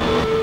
You.